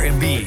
R&B.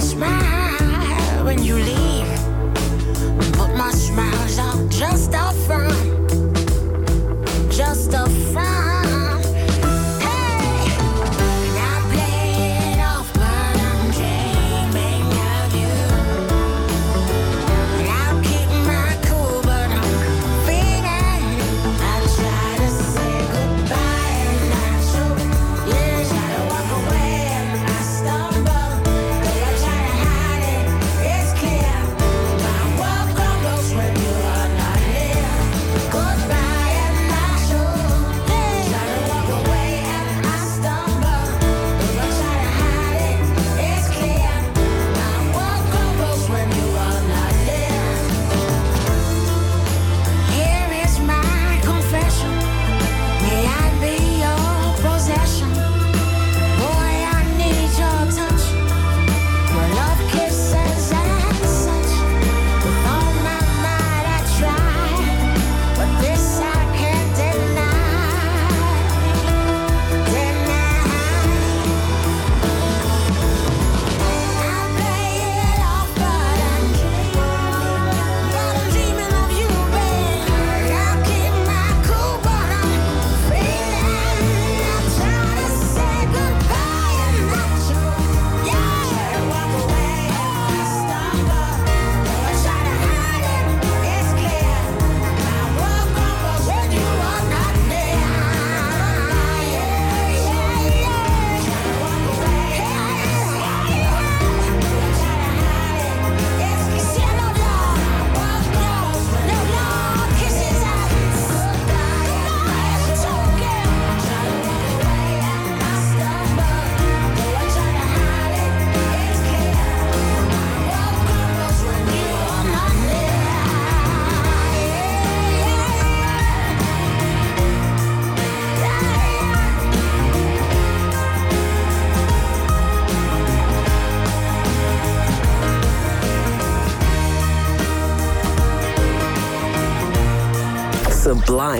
smile.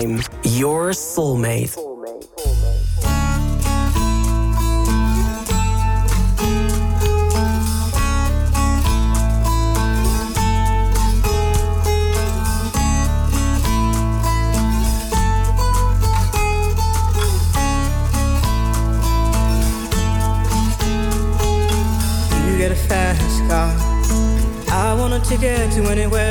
time, your soulmate. You soulmate, a fast car. I want a ticket to anywhere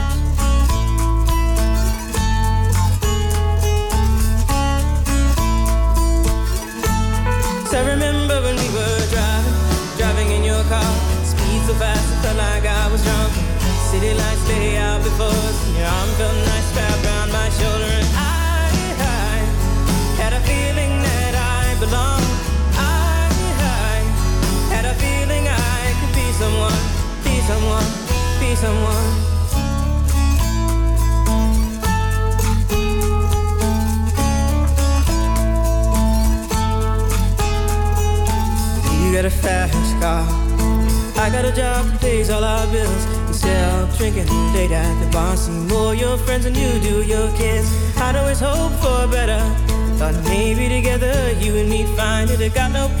they got no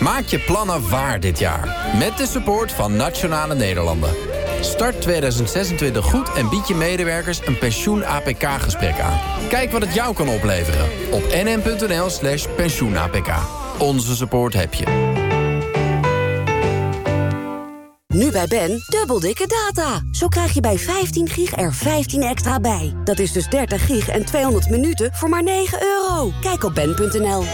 maak je plannen waar dit jaar. Met de support van Nationale Nederlanden. Start 2026 goed en bied je medewerkers een pensioen-APK-gesprek aan. Kijk wat het jou kan opleveren op nm.nl slash pensioen-APK. Onze support heb je. Nu bij Ben, dubbel dikke data. Zo krijg je bij 15 gig er 15 extra bij. Dat is dus 30 gig en 200 minuten voor maar 9 euro. Kijk op ben.nl.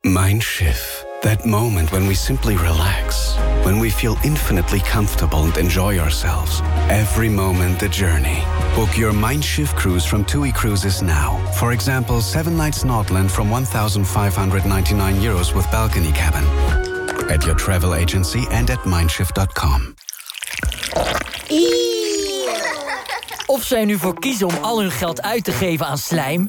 Mindshift. That moment when we simply relax. When we feel infinitely comfortable and enjoy ourselves. Every moment the journey. Book your Mindshift cruise from TUI Cruises now. For example, 7 nights Nordland from 1,599 euros with balcony cabin. At your travel agency and at mindshift.com. Of zij nu voor kiezen om al hun geld uit te geven aan slijm...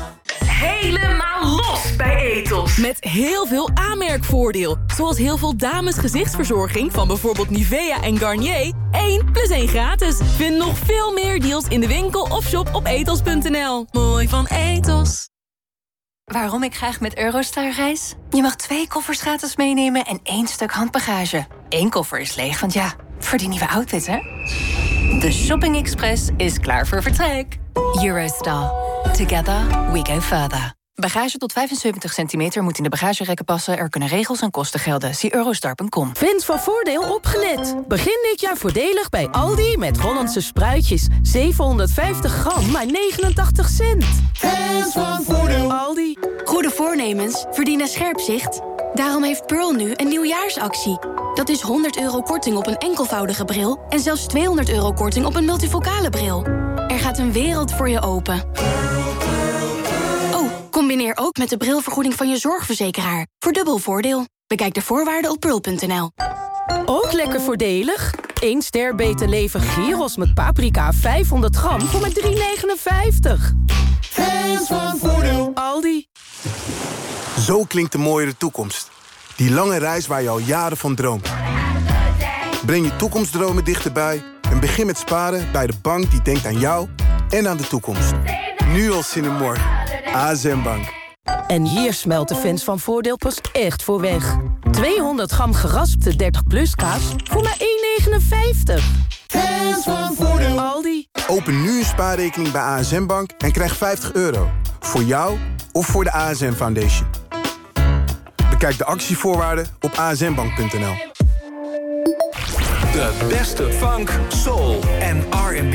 Helemaal los bij Etos. Met heel veel aanmerkvoordeel. Zoals heel veel dames gezichtsverzorging van bijvoorbeeld Nivea en Garnier. 1 plus 1 gratis. Vind nog veel meer deals in de winkel of shop op etos.nl. Mooi van Etos. Waarom ik graag met Eurostar reis? Je mag twee koffers gratis meenemen en één stuk handbagage. Eén koffer is leeg, want ja, voor die nieuwe outfit, hè? De Shopping Express is klaar voor vertrek. Eurostar. Together we go further. Bagage tot 75 centimeter moet in de bagagerekken passen. Er kunnen regels en kosten gelden. Zie eurostar.com. Fans van Voordeel opgelet. Begin dit jaar voordelig bij Aldi met Hollandse spruitjes. 750 gram, maar 89 cent. Fans van Voordeel. Aldi. Goede voornemens verdienen scherp zicht. Daarom heeft Pearl nu een nieuwjaarsactie. Dat is 100 euro korting op een enkelvoudige bril... en zelfs 200 euro korting op een multifocale bril. Er gaat een wereld voor je open. Oh, combineer ook met de brilvergoeding van je zorgverzekeraar. Voor dubbel voordeel. Bekijk de voorwaarden op pearl.nl. Ook lekker voordelig. 1 ster beter leven gyros met paprika 500 gram voor maar 3,59. Fans van Voordeel. Aldi. Zo klinkt de mooiere toekomst. Die lange reis waar je al jaren van droomt. Breng je toekomstdromen dichterbij en begin met sparen bij de bank die denkt aan jou en aan de toekomst. Nu al zin in morgen. ASM Bank. En hier smelt de fans van Voordeel pas echt voor weg. 200 gram geraspte 30 plus kaas voor maar 1,59. Fans van Voordeel. Aldi. Open nu een spaarrekening bij ASM Bank en krijg 50 euro. Voor jou of voor de ASM Foundation. Bekijk de actievoorwaarden op asmbank.nl. De beste funk, soul en R&B.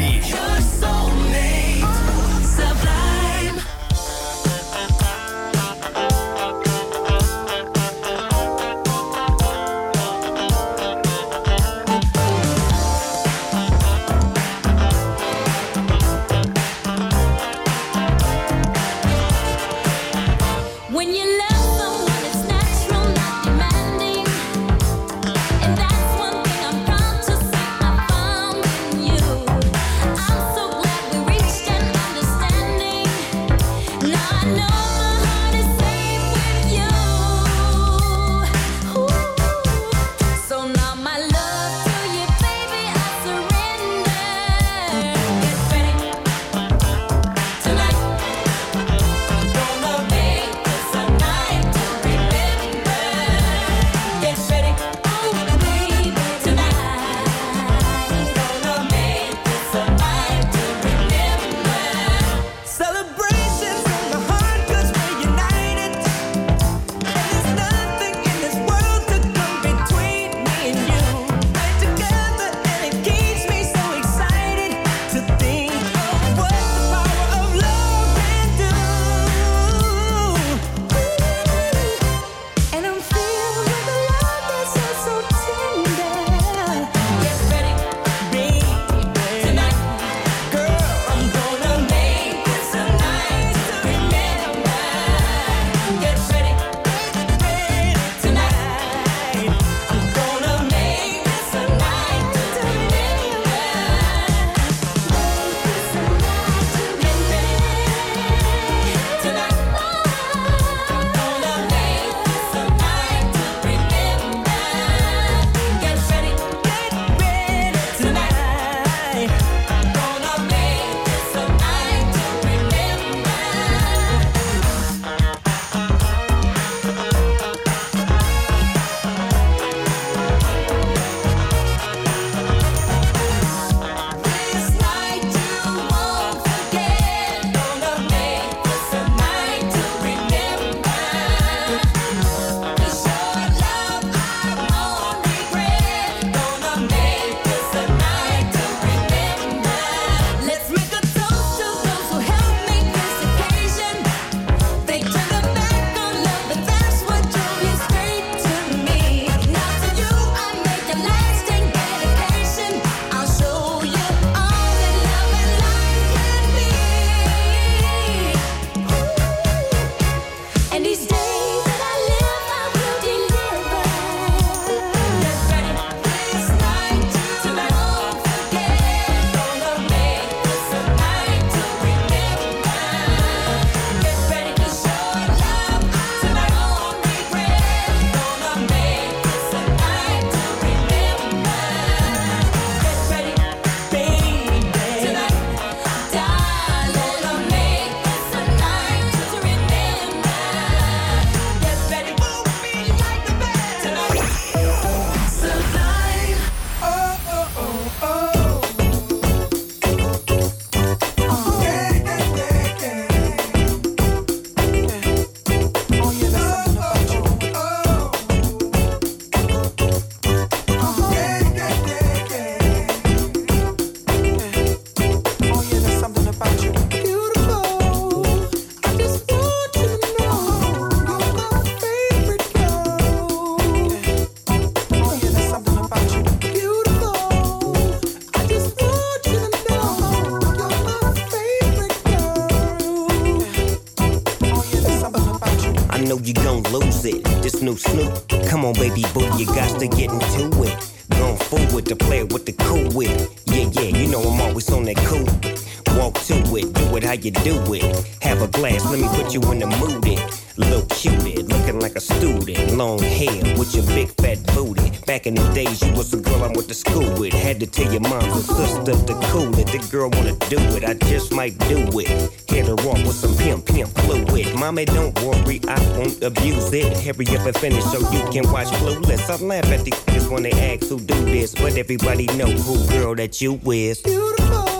It. This new Snoop, come on, baby boo, you got to get into it. Going forward to play with the cool wit. Yeah, yeah, you know I'm always on that cool. Walk to it, do it how you do it. Have a glass, let me put you in the mood. It. Little cutie, looking like a student. Long hair with your big fat. Back in the days, you was the girl I went to school with. Had to tell your mom and sister to cool it. The girl wanna do it, I just might do it. Hit her off with some pimp, pimp fluid. Mommy, don't worry, I won't abuse it. Hurry up and finish so you can watch Clueless. I laugh at these niggas when they ask who do this, but everybody know who girl that you is. When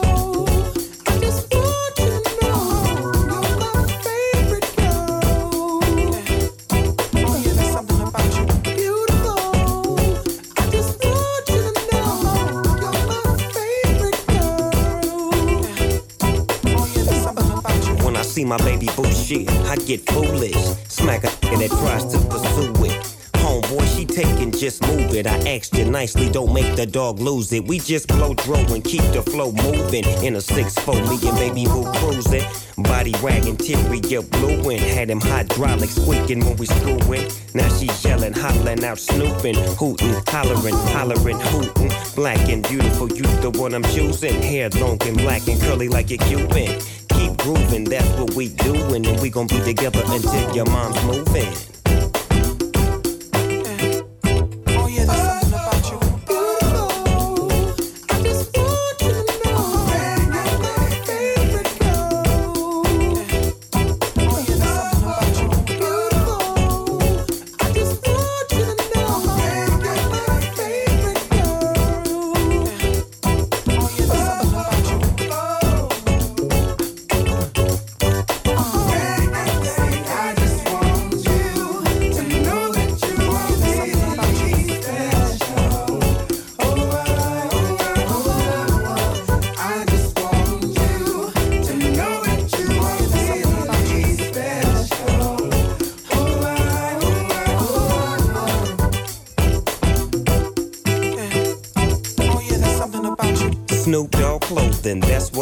see my baby boo shit, I get foolish. Smack a that tries to pursue it. Homeboy, she taking, just move it. I asked you nicely, don't make the dog lose it. We just blow throw and keep the flow moving. In a 6-4, me and baby boo cruising. Body wagging, interior blueing. Had him hydraulic squeaking when we screwing. Now she yelling, hollering out, snooping, hooting, hollering, hollering, hooting. Black and beautiful, you the one I'm choosing. Hair long and black and curly like a Cuban. Keep grooving, that's what we doing. And we gon' be together until your mom's moving.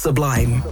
Sublime.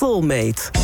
Soulmate.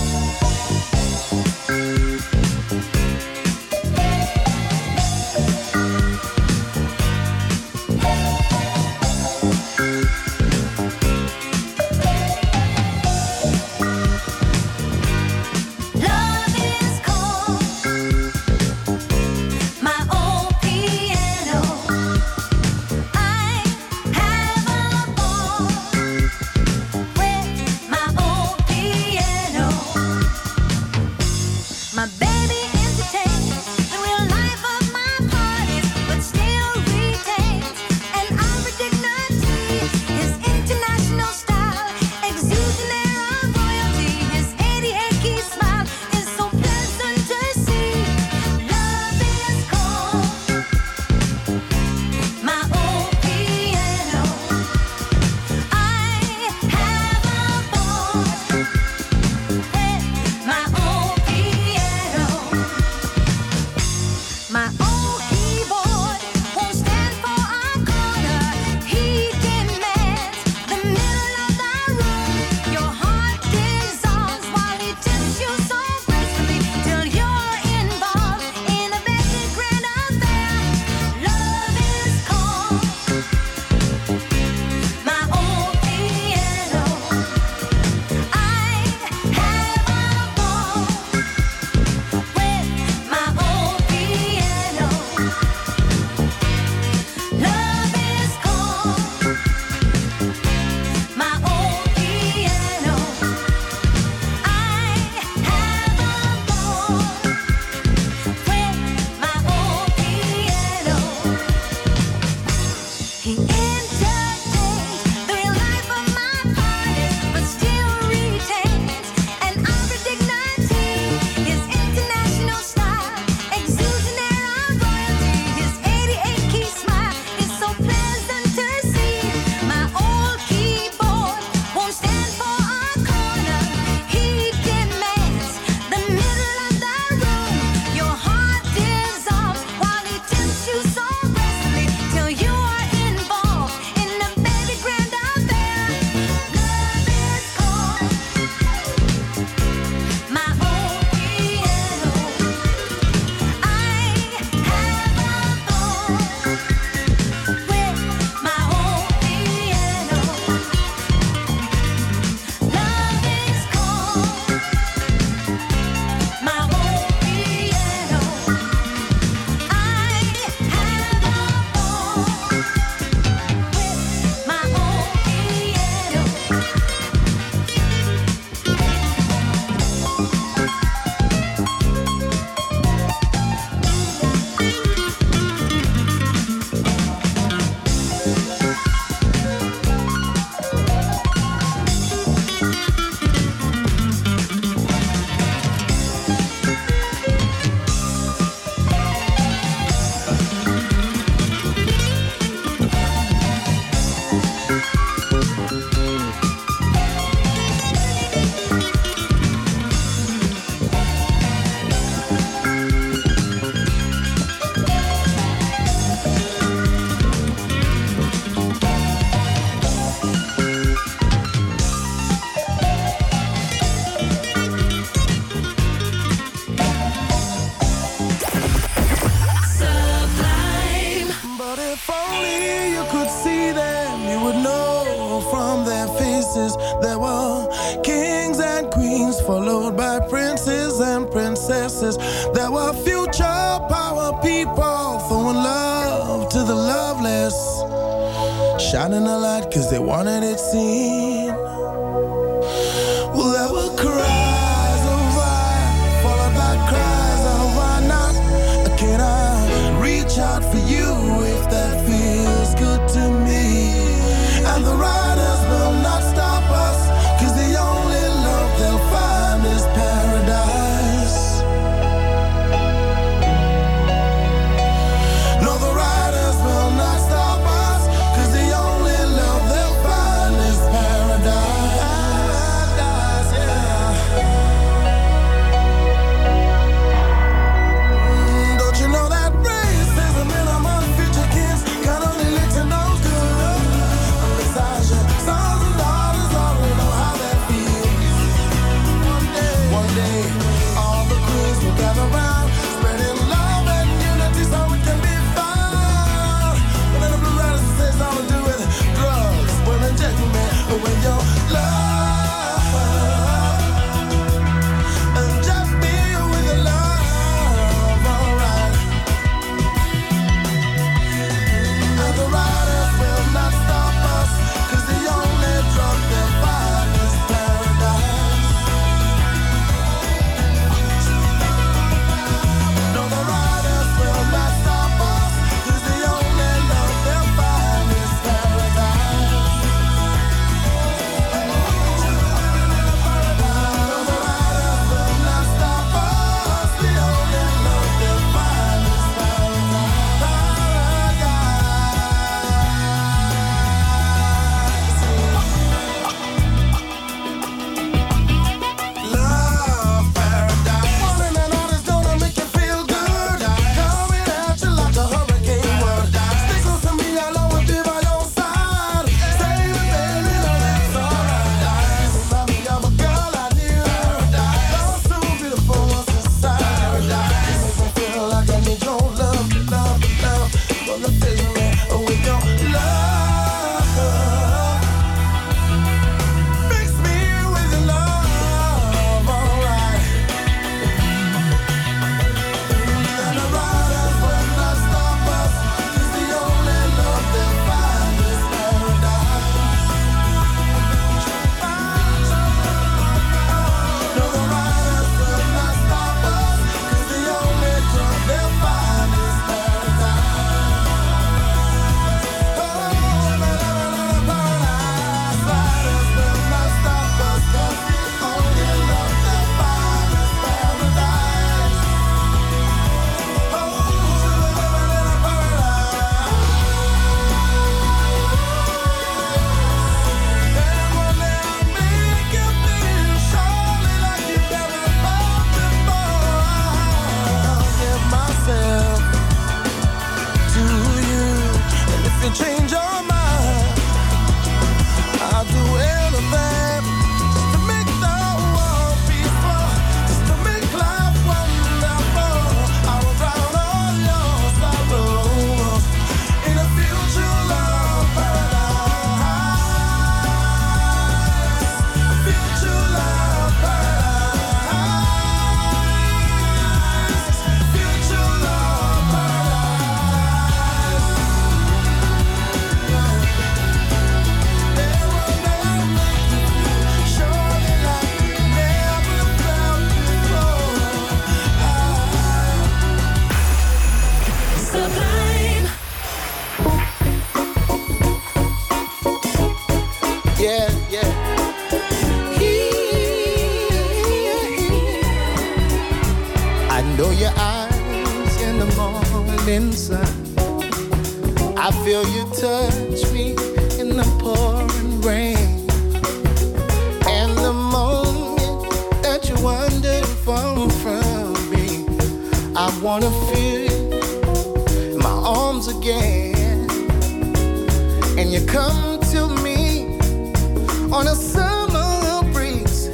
on a summer breeze.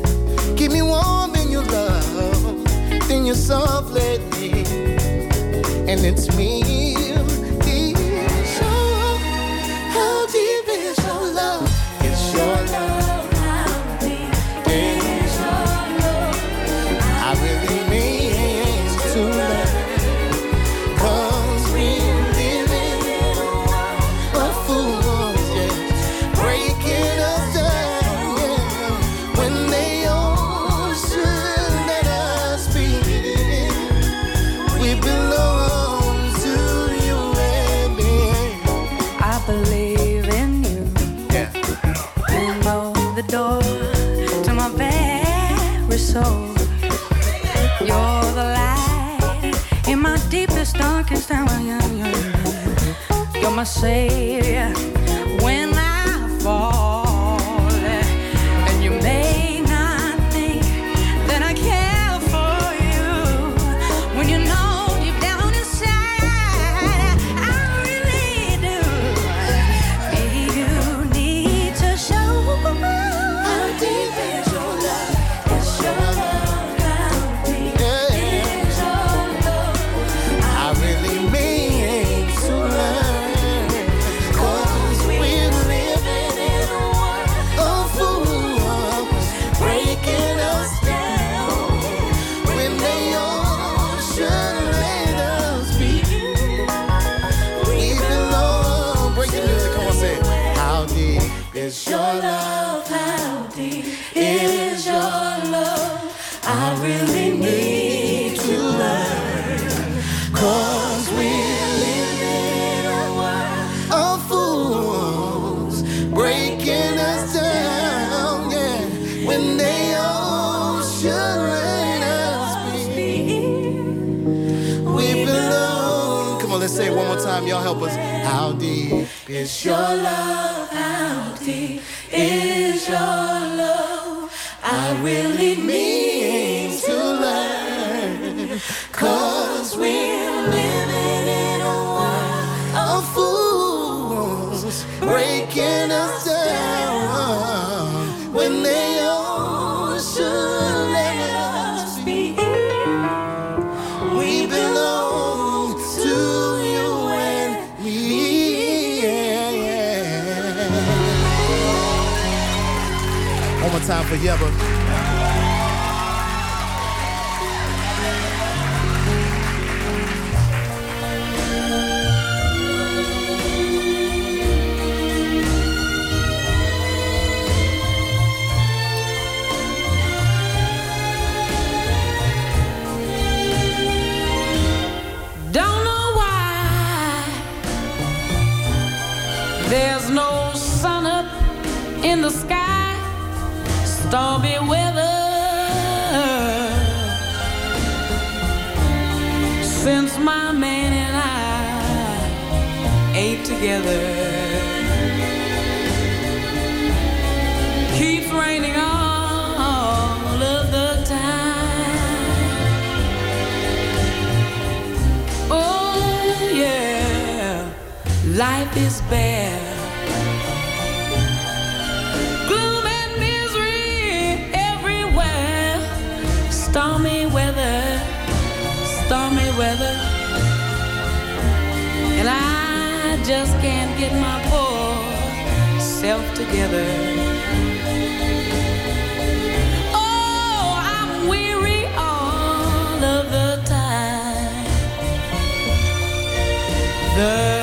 Keep me warm in your love, then you soft let me, and it's me. I say time. Y'all help us. How deep is your love? How deep is your love? I really mean. forever. together. Keeps raining all of the time. Oh, yeah, life is bare. Gloom and misery everywhere. Stormy weather, stormy weather. And I just can't get my poor self together. Oh, I'm weary all of the time. The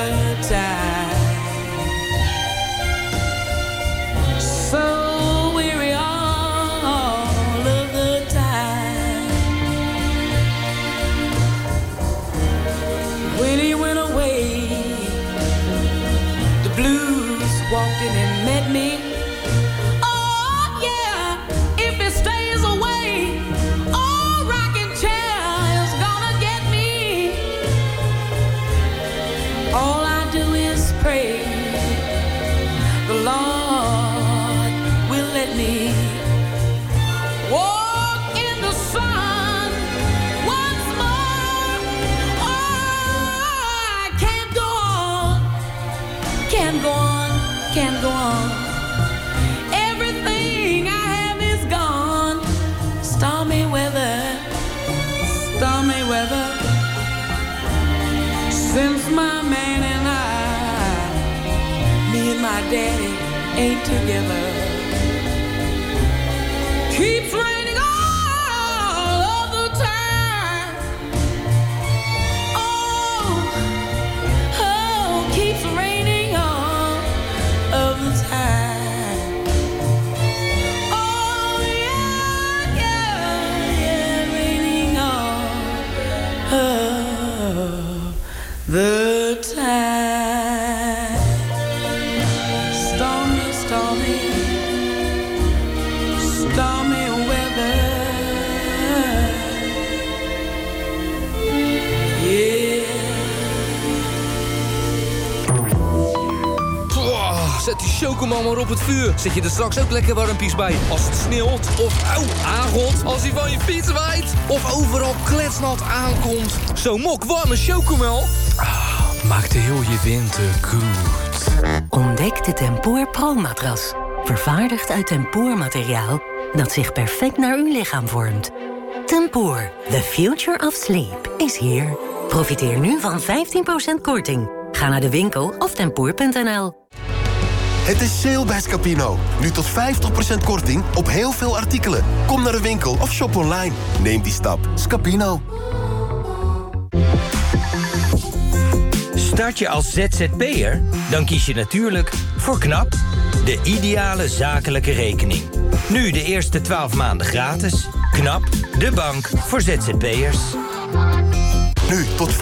daddy ain't together. Keeps raining all of the time. Oh, oh, keeps raining all of the time. Oh yeah, yeah, yeah, raining all of the time. Chocomel maar op het vuur. Zet je er straks ook lekker warmpies bij. Als het sneeuwt of auw, aangot. Als hij van je fiets waait. Of overal kletsnat aankomt. Zo'n mok warme chocomel. Ah, maakt heel je winter goed. Ontdek de Tempoor Pro-matras. Vervaardigd uit tempoormateriaal dat zich perfect naar uw lichaam vormt. Tempoor, the future of sleep, is here. Profiteer nu van 15% korting. Ga naar de winkel of tempoor.nl. Het is sale bij Scapino. Nu tot 50% korting op heel veel artikelen. Kom naar de winkel of shop online. Neem die stap. Scapino. Start je als ZZP'er? Dan kies je natuurlijk voor KNAP, de ideale zakelijke rekening. Nu de eerste 12 maanden gratis. KNAP, de bank voor ZZP'ers. Nu tot 50%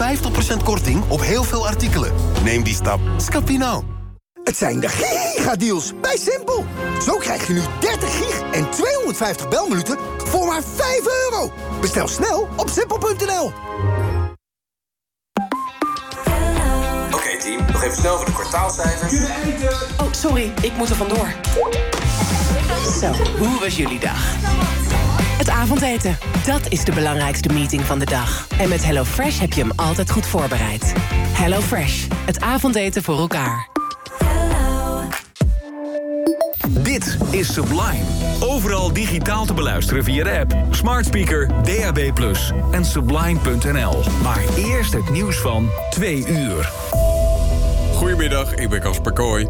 korting op heel veel artikelen. Neem die stap. Scapino. Het zijn de gigadeals bij Simpel. Zo krijg je nu 30 gig en 250 belminuten voor maar 5 euro. Bestel snel op simpel.nl. Oké team, nog even snel voor de kwartaalcijfers. Oh, sorry, ik moet er vandoor. Zo, hoe was jullie dag? Het avondeten, dat is de belangrijkste meeting van de dag. En met HelloFresh heb je hem altijd goed voorbereid. HelloFresh, het avondeten voor elkaar. Dit is Sublime. Overal digitaal te beluisteren via de app, smart speaker, DAB+, en sublime.nl. Maar eerst het nieuws van 2 uur. Goedemiddag, ik ben Casper Kooi.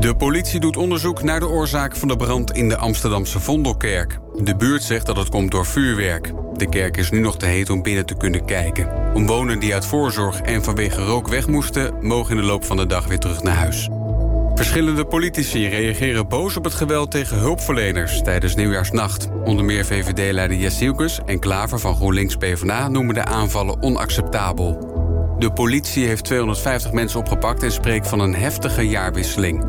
De politie doet onderzoek naar de oorzaak van de brand in de Amsterdamse Vondelkerk. De buurt zegt dat het komt door vuurwerk. De kerk is nu nog te heet om binnen te kunnen kijken. Omwonenden die uit voorzorg en vanwege rook weg moesten... mogen in de loop van de dag weer terug naar huis. Verschillende politici reageren boos op het geweld tegen hulpverleners tijdens Nieuwjaarsnacht. Onder meer VVD-leider Jessielkus en Klaver van GroenLinks PvdA noemen de aanvallen onacceptabel. De politie heeft 250 mensen opgepakt en spreekt van een heftige jaarwisseling.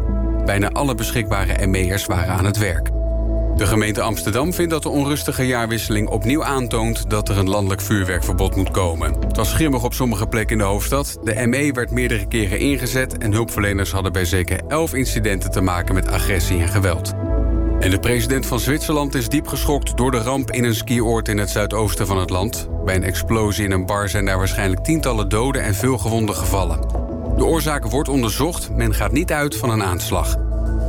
Bijna alle beschikbare ME'ers waren aan het werk. De gemeente Amsterdam vindt dat de onrustige jaarwisseling opnieuw aantoont dat er een landelijk vuurwerkverbod moet komen. Het was grimmig op sommige plekken in de hoofdstad. De ME werd meerdere keren ingezet en hulpverleners hadden bij zeker 11 incidenten te maken met agressie en geweld. En de president van Zwitserland is diep geschokt door de ramp in een skioord in het zuidoosten van het land. Bij een explosie in een bar zijn daar waarschijnlijk tientallen doden en veel gewonden gevallen. De oorzaak wordt onderzocht, men gaat niet uit van een aanslag.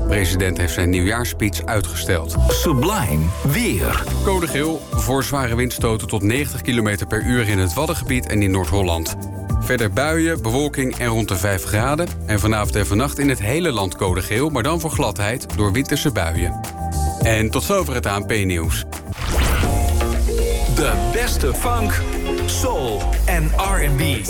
De president heeft zijn nieuwjaarspeech uitgesteld. Sublime weer. Code geel voor zware windstoten tot 90 km per uur in het Waddengebied en in Noord-Holland. Verder buien, bewolking en rond de 5 graden. En vanavond en vannacht in het hele land code geel, maar dan voor gladheid door winterse buien. En tot zover het ANP-nieuws. De beste funk, soul en R&B.